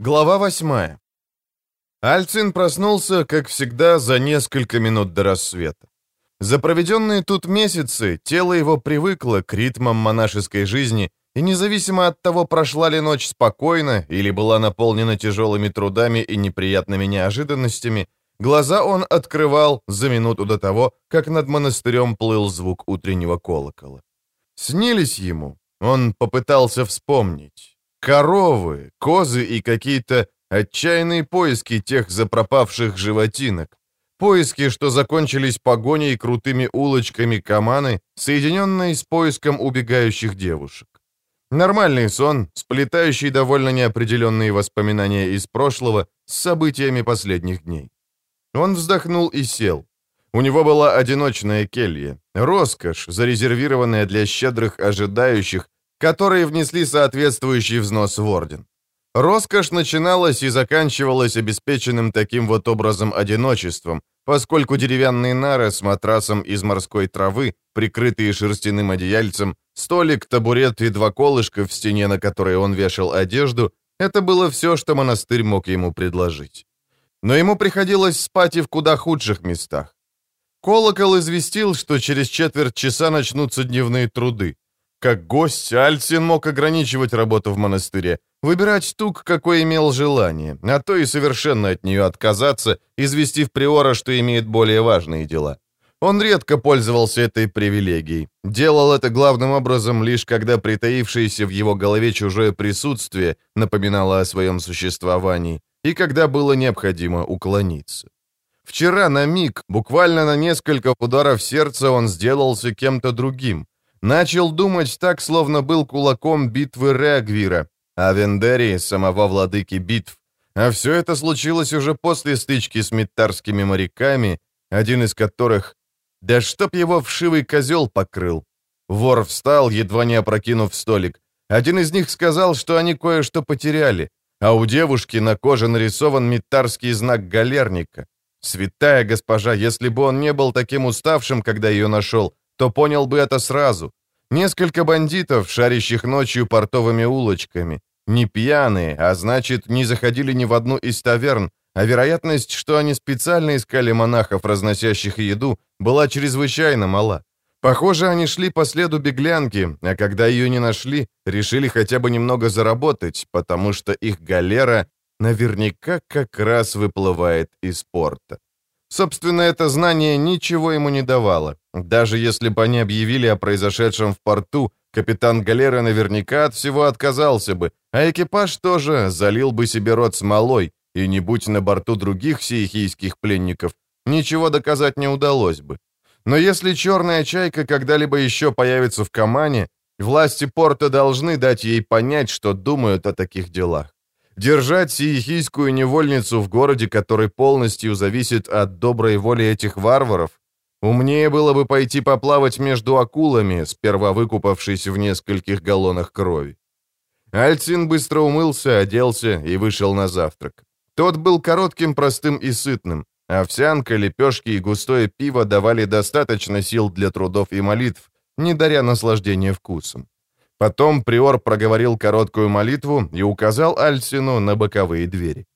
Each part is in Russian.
Глава восьмая. Альцин проснулся, как всегда, за несколько минут до рассвета. За проведенные тут месяцы тело его привыкло к ритмам монашеской жизни, и независимо от того, прошла ли ночь спокойно или была наполнена тяжелыми трудами и неприятными неожиданностями, глаза он открывал за минуту до того, как над монастырем плыл звук утреннего колокола. Снились ему, он попытался вспомнить. Коровы, козы и какие-то отчаянные поиски тех запропавших животинок. Поиски, что закончились погоней крутыми улочками Каманы, соединенной с поиском убегающих девушек. Нормальный сон, сплетающий довольно неопределенные воспоминания из прошлого с событиями последних дней. Он вздохнул и сел. У него была одиночная келья, роскошь, зарезервированная для щедрых ожидающих, которые внесли соответствующий взнос в орден. Роскошь начиналась и заканчивалась обеспеченным таким вот образом одиночеством, поскольку деревянные нары с матрасом из морской травы, прикрытые шерстяным одеяльцем, столик, табурет и два колышка в стене, на которые он вешал одежду, это было все, что монастырь мог ему предложить. Но ему приходилось спать и в куда худших местах. Колокол известил, что через четверть часа начнутся дневные труды. Как гость, Альцин мог ограничивать работу в монастыре, выбирать тук, какой имел желание, а то и совершенно от нее отказаться, известив приора, что имеет более важные дела. Он редко пользовался этой привилегией. Делал это главным образом лишь когда притаившееся в его голове чужое присутствие напоминало о своем существовании, и когда было необходимо уклониться. Вчера на миг, буквально на несколько ударов сердца, он сделался кем-то другим, Начал думать так, словно был кулаком битвы Реагвира, а Вендерии — самого владыки битв. А все это случилось уже после стычки с миттарскими моряками, один из которых... Да чтоб его вшивый козел покрыл. Вор встал, едва не опрокинув столик. Один из них сказал, что они кое-что потеряли, а у девушки на коже нарисован миттарский знак галерника. Святая госпожа, если бы он не был таким уставшим, когда ее нашел, то понял бы это сразу. Несколько бандитов, шарящих ночью портовыми улочками. Не пьяные, а значит, не заходили ни в одну из таверн, а вероятность, что они специально искали монахов, разносящих еду, была чрезвычайно мала. Похоже, они шли по следу беглянки, а когда ее не нашли, решили хотя бы немного заработать, потому что их галера наверняка как раз выплывает из порта. Собственно, это знание ничего ему не давало. Даже если бы они объявили о произошедшем в порту, капитан галеры наверняка от всего отказался бы, а экипаж тоже залил бы себе рот смолой, и не будь на борту других сиехийских пленников, ничего доказать не удалось бы. Но если черная чайка когда-либо еще появится в Камане, власти порта должны дать ей понять, что думают о таких делах. Держать сиехийскую невольницу в городе, который полностью зависит от доброй воли этих варваров, умнее было бы пойти поплавать между акулами, сперва выкупавшись в нескольких галлонах крови. Альцин быстро умылся, оделся и вышел на завтрак. Тот был коротким, простым и сытным. Овсянка, лепешки и густое пиво давали достаточно сил для трудов и молитв, не даря наслаждения вкусом. Потом приор проговорил короткую молитву и указал Альсину на боковые двери.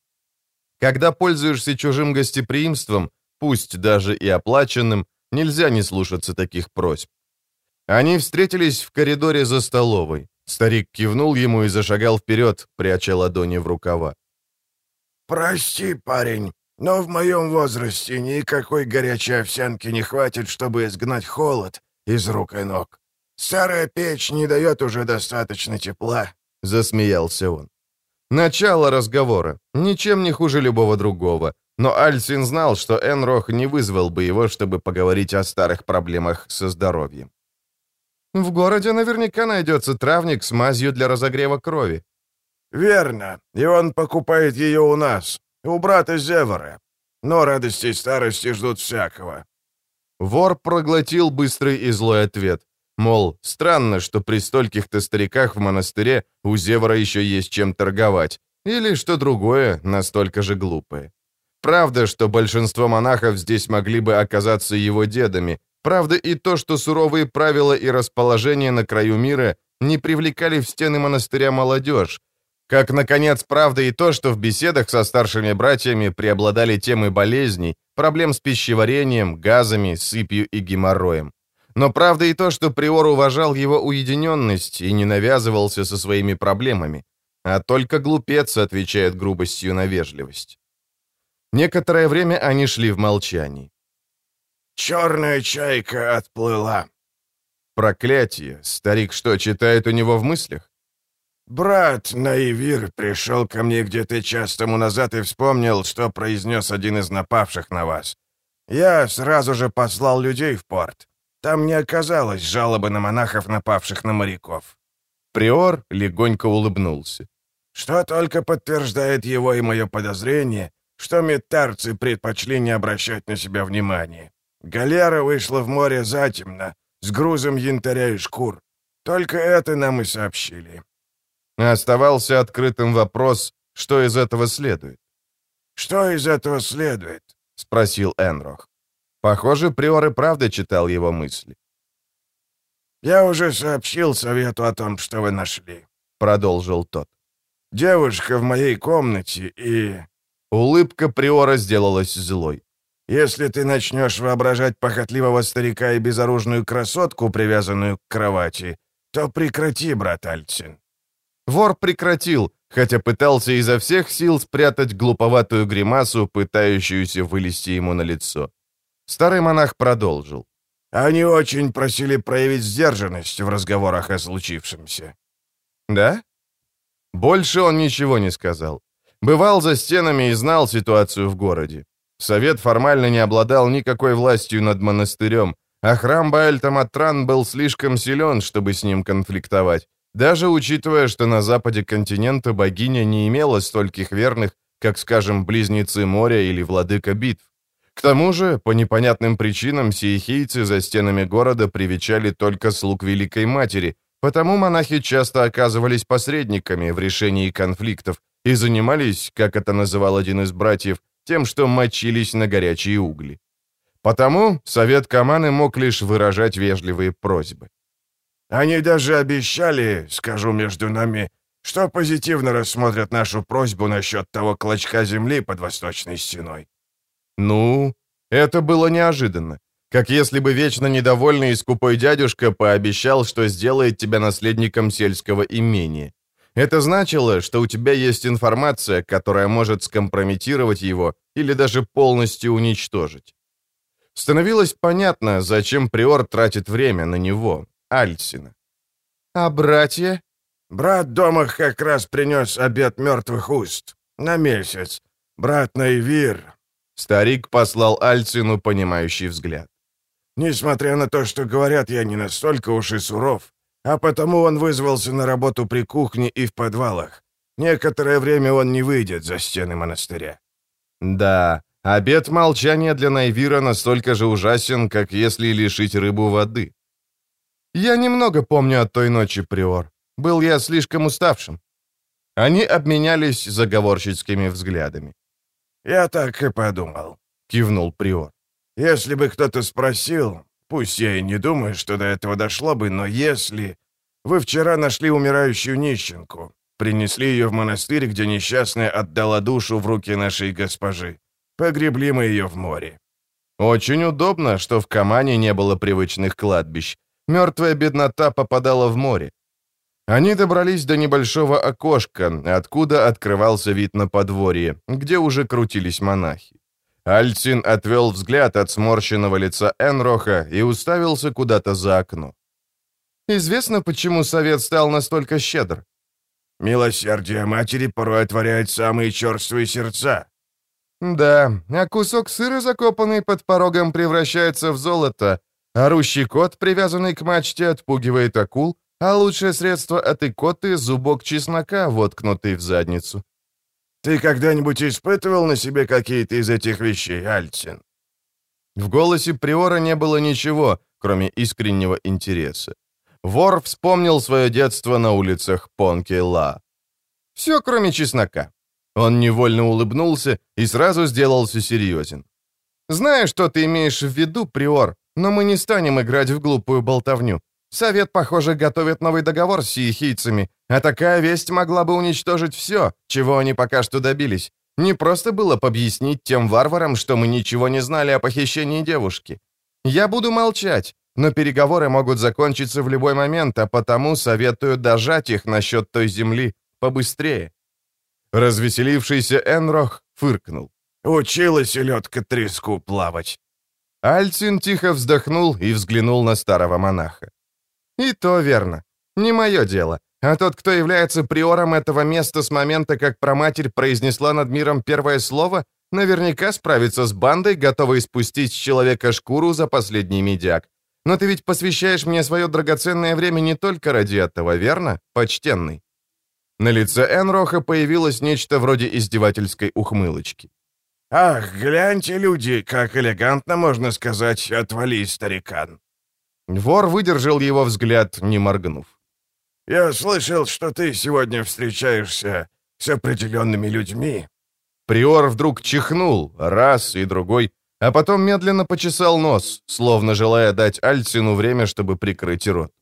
Когда пользуешься чужим гостеприимством, пусть даже и оплаченным, нельзя не слушаться таких просьб. Они встретились в коридоре за столовой. Старик кивнул ему и зашагал вперед, пряча ладони в рукава. «Прости, парень, но в моем возрасте никакой горячей овсянки не хватит, чтобы изгнать холод из рук и ног. Старая печь не дает уже достаточно тепла», — засмеялся он. Начало разговора. Ничем не хуже любого другого. Но Альсин знал, что Энрох не вызвал бы его, чтобы поговорить о старых проблемах со здоровьем. «В городе наверняка найдется травник с мазью для разогрева крови». «Верно. И он покупает ее у нас, у брата Зевора. Но радости старости ждут всякого». Вор проглотил быстрый и злой ответ. Мол, странно, что при стольких-то стариках в монастыре у Зевора еще есть чем торговать. Или что другое, настолько же глупое. Правда, что большинство монахов здесь могли бы оказаться его дедами. Правда и то, что суровые правила и расположение на краю мира не привлекали в стены монастыря молодежь. Как, наконец, правда и то, что в беседах со старшими братьями преобладали темы болезней, проблем с пищеварением, газами, сыпью и геморроем. Но правда и то, что Приор уважал его уединенность и не навязывался со своими проблемами, а только глупец отвечает грубостью на вежливость. Некоторое время они шли в молчании. «Черная чайка отплыла». Проклятие! Старик что, читает у него в мыслях? «Брат Наивир пришел ко мне где-то час тому назад и вспомнил, что произнес один из напавших на вас. Я сразу же послал людей в порт. Там не оказалось жалобы на монахов, напавших на моряков». Приор легонько улыбнулся. «Что только подтверждает его и мое подозрение, что метарцы предпочли не обращать на себя внимания. Галера вышла в море затемно, с грузом янтаря и шкур. Только это нам и сообщили. Оставался открытым вопрос, что из этого следует. «Что из этого следует?» — спросил Энрох. Похоже, Приор и правда читал его мысли. «Я уже сообщил совету о том, что вы нашли», — продолжил тот. «Девушка в моей комнате и...» Улыбка Приора сделалась злой. «Если ты начнешь воображать похотливого старика и безоружную красотку, привязанную к кровати, то прекрати, брат Альцин. Вор прекратил, хотя пытался изо всех сил спрятать глуповатую гримасу, пытающуюся вылезти ему на лицо. Старый монах продолжил. «Они очень просили проявить сдержанность в разговорах о случившемся». «Да?» Больше он ничего не сказал. Бывал за стенами и знал ситуацию в городе. Совет формально не обладал никакой властью над монастырем, а храм Баэль-Таматран был слишком силен, чтобы с ним конфликтовать, даже учитывая, что на западе континента богиня не имела стольких верных, как, скажем, близнецы моря или владыка битв. К тому же, по непонятным причинам, сиехийцы за стенами города привечали только слуг Великой Матери, потому монахи часто оказывались посредниками в решении конфликтов и занимались, как это называл один из братьев, тем, что мочились на горячие угли. Потому совет Каманы мог лишь выражать вежливые просьбы. Они даже обещали, скажу между нами, что позитивно рассмотрят нашу просьбу насчет того клочка земли под восточной стеной. Ну, это было неожиданно. Как если бы вечно недовольный и скупой дядюшка пообещал, что сделает тебя наследником сельского имения. Это значило, что у тебя есть информация, которая может скомпрометировать его или даже полностью уничтожить. Становилось понятно, зачем Приор тратит время на него, Альсина. «А братья?» «Брат дома как раз принес обед мертвых уст. На месяц. Брат Найвир». Старик послал Альцину понимающий взгляд. «Несмотря на то, что говорят, я не настолько уж и суров, а потому он вызвался на работу при кухне и в подвалах. Некоторое время он не выйдет за стены монастыря». «Да, обед молчания для Найвира настолько же ужасен, как если лишить рыбу воды. «Я немного помню от той ночи, Приор. Был я слишком уставшим». Они обменялись заговорщицкими взглядами. «Я так и подумал», — кивнул Приор. «Если бы кто-то спросил, пусть я и не думаю, что до этого дошло бы, но если... Вы вчера нашли умирающую нищенку, принесли ее в монастырь, где несчастная отдала душу в руки нашей госпожи. Погребли мы ее в море». «Очень удобно, что в Камане не было привычных кладбищ. Мертвая беднота попадала в море. Они добрались до небольшого окошка, откуда открывался вид на подворье, где уже крутились монахи. Альцин отвел взгляд от сморщенного лица Энроха и уставился куда-то за окно. «Известно, почему совет стал настолько щедр?» «Милосердие матери порой отворяет самые черствые сердца». «Да, а кусок сыра, закопанный под порогом, превращается в золото, Орущий кот, привязанный к мачте, отпугивает акул, а лучшее средство от икоты — зубок чеснока, воткнутый в задницу. «Ты когда-нибудь испытывал на себе какие-то из этих вещей, Альцин?» В голосе Приора не было ничего, кроме искреннего интереса. Вор вспомнил свое детство на улицах Понке-Ла. «Все, кроме чеснока». Он невольно улыбнулся и сразу сделался серьезен. «Знаю, что ты имеешь в виду, Приор, но мы не станем играть в глупую болтовню. Совет, похоже, готовит новый договор с сиехийцами, а такая весть могла бы уничтожить все, чего они пока что добились. Не просто было бы объяснить тем варварам, что мы ничего не знали о похищении девушки. Я буду молчать, но переговоры могут закончиться в любой момент, а потому советую дожать их насчет той земли побыстрее». Развеселившийся Энрох фыркнул. «Училась селедка треску плавать». Альцин тихо вздохнул и взглянул на старого монаха. «И то верно. Не мое дело. А тот, кто является приором этого места с момента, как проматерь произнесла над миром первое слово, наверняка справится с бандой, готовой спустить с человека шкуру за последний медиак. Но ты ведь посвящаешь мне свое драгоценное время не только ради этого, верно, почтенный?» На лице Энроха появилось нечто вроде издевательской ухмылочки. «Ах, гляньте, люди, как элегантно можно сказать «отвали, старикан». Вор выдержал его взгляд, не моргнув. «Я слышал, что ты сегодня встречаешься с определенными людьми». Приор вдруг чихнул, раз и другой, а потом медленно почесал нос, словно желая дать Альцину время, чтобы прикрыть рот.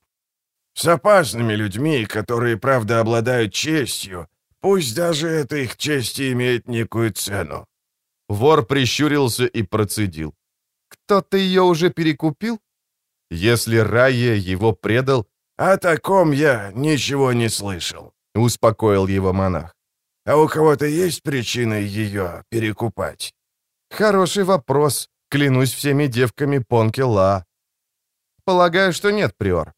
«С опасными людьми, которые, правда, обладают честью, пусть даже эта их честь имеет некую цену». Вор прищурился и процедил. «Кто-то ее уже перекупил? Если Райя его предал, «О таком я ничего не слышал», — успокоил его монах. «А у кого-то есть причина ее перекупать?» «Хороший вопрос. Клянусь всеми девками Понкела». «Полагаю, что нет, Приор».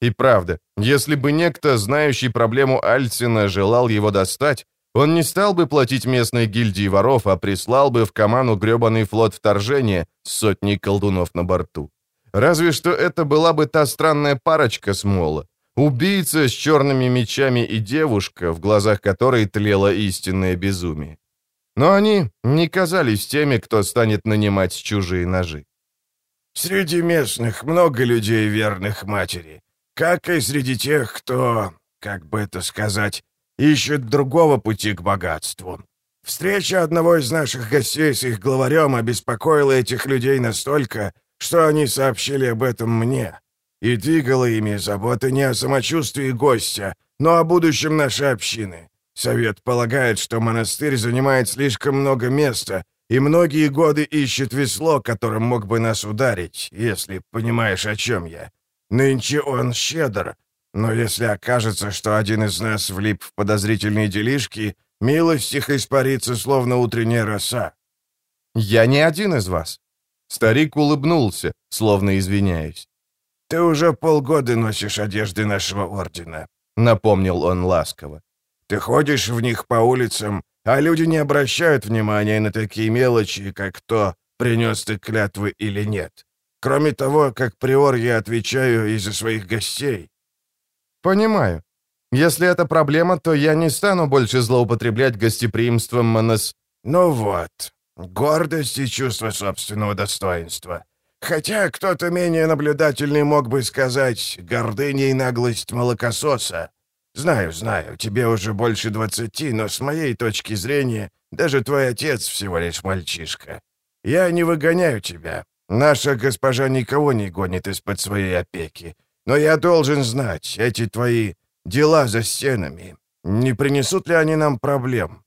И правда, если бы некто, знающий проблему Альцина, желал его достать, он не стал бы платить местной гильдии воров, а прислал бы в Каману гребаный флот вторжения с сотней колдунов на борту. Разве что это была бы та странная парочка с Мола. Убийца с черными мечами и девушка, в глазах которой тлело истинное безумие. Но они не казались теми, кто станет нанимать чужие ножи. «Среди местных много людей, верных матери, как и среди тех, кто, как бы это сказать, ищет другого пути к богатству. Встреча одного из наших гостей с их главарем обеспокоила этих людей настолько, что они сообщили об этом мне. И двигала ими забота не о самочувствии гостя, но о будущем нашей общины. Совет полагает, что монастырь занимает слишком много места, и многие годы ищет весло, которым мог бы нас ударить, если понимаешь, о чем я. Нынче он щедр, но если окажется, что один из нас влип в подозрительные делишки, милость их испарится, словно утренняя роса. «Я не один из вас», Старик улыбнулся, словно извиняясь. «Ты уже полгода носишь одежды нашего ордена», — напомнил он ласково. «Ты ходишь в них по улицам, а люди не обращают внимания на такие мелочи, как то, принес ты клятвы или нет. Кроме того, как приор я отвечаю и за своих гостей». «Понимаю. Если это проблема, то я не стану больше злоупотреблять гостеприимством Монос...» «Ну вот, Гордость и чувство собственного достоинства. Хотя кто-то менее наблюдательный мог бы сказать «гордыня и наглость молокососа». Знаю, знаю, тебе уже больше двадцати, но с моей точки зрения даже твой отец всего лишь мальчишка. Я не выгоняю тебя. Наша госпожа никого не гонит из-под своей опеки. Но я должен знать, эти твои дела за стенами, не принесут ли они нам проблем?»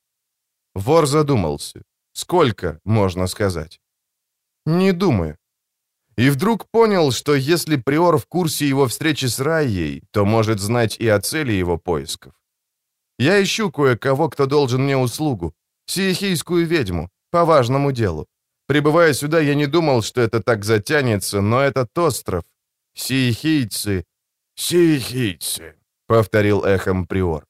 Вор задумался. Сколько, можно сказать? Не думаю. И вдруг понял, что если Приор в курсе его встречи с Райей, то может знать и о цели его поисков. Я ищу кое-кого, кто должен мне услугу. Сиехийскую ведьму, по важному делу. Прибывая сюда, я не думал, что это так затянется, но этот остров. Сиехийцы... «Сиехийцы», — повторил эхом Приор.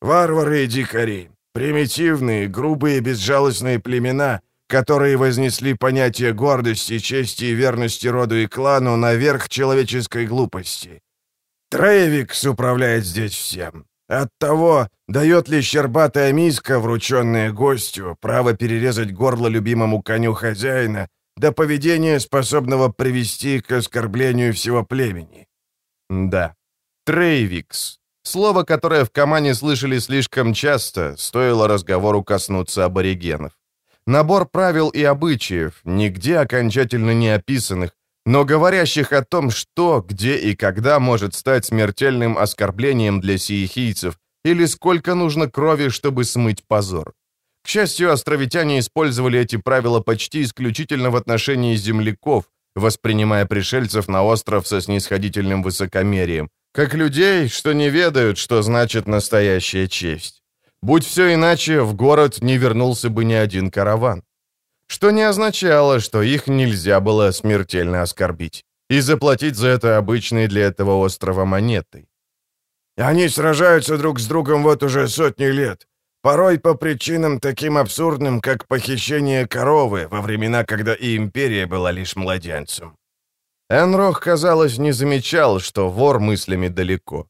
«Варвары и дикари. Примитивные, грубые, безжалостные племена, которые вознесли понятие гордости, чести и верности роду и клану наверх человеческой глупости. Трейвикс управляет здесь всем. От того, дает ли щербатая миска, врученная гостю, право перерезать горло любимому коню хозяина, до поведения, способного привести к оскорблению всего племени. Да, Трейвикс. Слово, которое в Камане слышали слишком часто, стоило разговору коснуться аборигенов. Набор правил и обычаев, нигде окончательно не описанных, но говорящих о том, что, где и когда может стать смертельным оскорблением для сиехийцев, или сколько нужно крови, чтобы смыть позор. К счастью, островитяне использовали эти правила почти исключительно в отношении земляков, воспринимая пришельцев на остров со снисходительным высокомерием, как людей, что не ведают, что значит настоящая честь. Будь все иначе, в город не вернулся бы ни один караван. Что не означало, что их нельзя было смертельно оскорбить и заплатить за это обычной для этого острова монетой. «Они сражаются друг с другом вот уже сотни лет, порой по причинам таким абсурдным, как похищение коровы во времена, когда и империя была лишь младенцем». Энрох, казалось, не замечал, что вор мыслями далеко.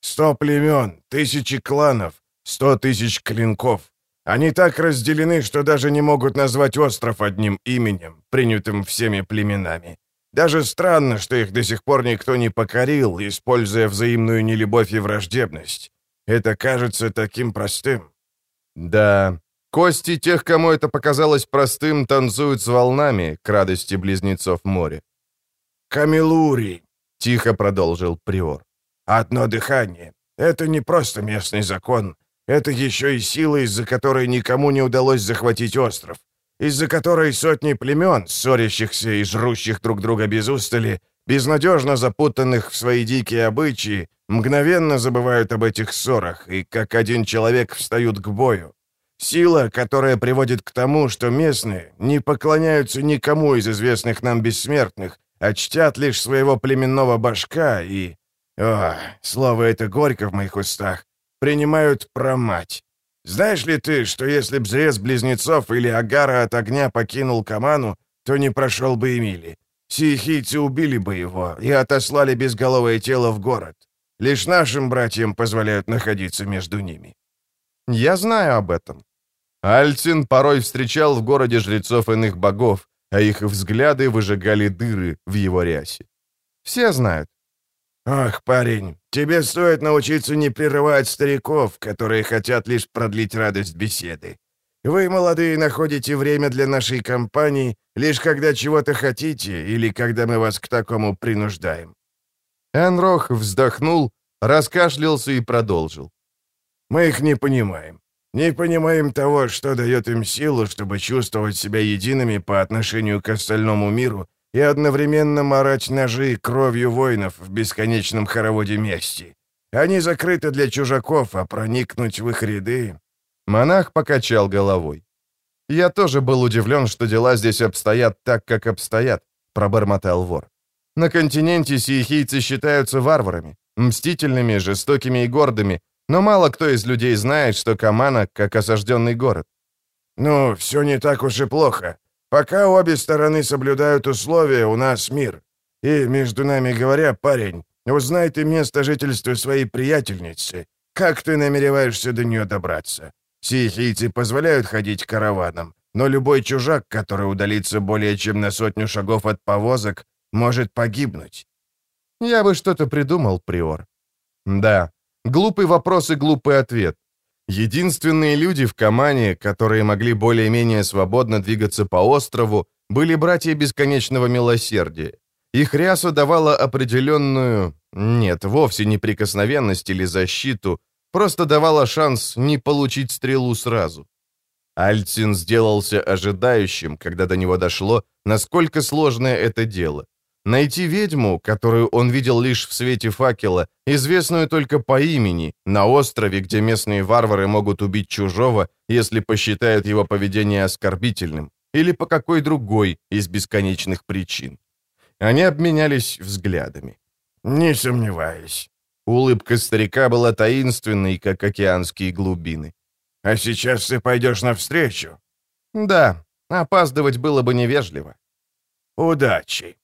«Сто племен, тысячи кланов, сто тысяч клинков. Они так разделены, что даже не могут назвать остров одним именем, принятым всеми племенами. Даже странно, что их до сих пор никто не покорил, используя взаимную нелюбовь и враждебность. Это кажется таким простым. Да, кости тех, кому это показалось простым, танцуют с волнами к радости близнецов моря. «Камелури», — тихо продолжил Приор. «Одно дыхание. Это не просто местный закон. Это еще и сила, из-за которой никому не удалось захватить остров. Из-за которой сотни племен, ссорящихся и жрущих друг друга без устали, безнадежно запутанных в свои дикие обычаи, мгновенно забывают об этих ссорах и как один человек встают к бою. Сила, которая приводит к тому, что местные не поклоняются никому из известных нам бессмертных, а чтят лишь своего племенного башка и... О, слово это горько в моих устах. Принимают промать. Знаешь ли ты, что если б зрез близнецов или Агара от огня покинул Каману, то не прошел бы и мили? Сиехийцы убили бы его и отослали безголовое тело в город. Лишь нашим братьям позволяют находиться между ними. Я знаю об этом. Альцин порой встречал в городе жрецов иных богов, а их взгляды выжигали дыры в его рясе. Все знают. «Ах, парень, тебе стоит научиться не прерывать стариков, которые хотят лишь продлить радость беседы. Вы, молодые, находите время для нашей компании лишь когда чего-то хотите или когда мы вас к такому принуждаем. Энрох вздохнул, раскашлялся и продолжил. «Мы их не понимаем. Не понимаем того, что дает им силу, чтобы чувствовать себя едиными по отношению к остальному миру и одновременно марать ножи кровью воинов в бесконечном хороводе мести. Они закрыты для чужаков, а проникнуть в их ряды...» Монах покачал головой. «Я тоже был удивлен, что дела здесь обстоят так, как обстоят», — пробормотал вор. На континенте сиехийцы считаются варварами, мстительными, жестокими и гордыми, но мало кто из людей знает, что Камана как осажденный город. «Ну, все не так уж и плохо. Пока обе стороны соблюдают условия, у нас мир. И, между нами говоря, парень, узнай ты место жительства своей приятельницы. Как ты намереваешься до нее добраться? Сиехийцы позволяют ходить караваном, но любой чужак, который удалится более чем на сотню шагов от повозок, может погибнуть. Я бы что-то придумал, Приор. Да, глупый вопрос и глупый ответ. Единственные люди в Камане, которые могли более-менее свободно двигаться по острову, были братья Бесконечного Милосердия. Их ряса давала определенную... Нет, вовсе не прикосновенность или защиту, просто давала шанс не получить стрелу сразу. Альцин сделался ожидающим, когда до него дошло, насколько сложное это дело. Найти ведьму, которую он видел лишь в свете факела, известную только по имени, на острове, где местные варвары могут убить чужого, если посчитают его поведение оскорбительным, или по какой другой из бесконечных причин. Они обменялись взглядами. «Не сомневаюсь». Улыбка старика была таинственной, как океанские глубины. «А сейчас ты пойдешь навстречу?» «Да, опаздывать было бы невежливо». «Удачи».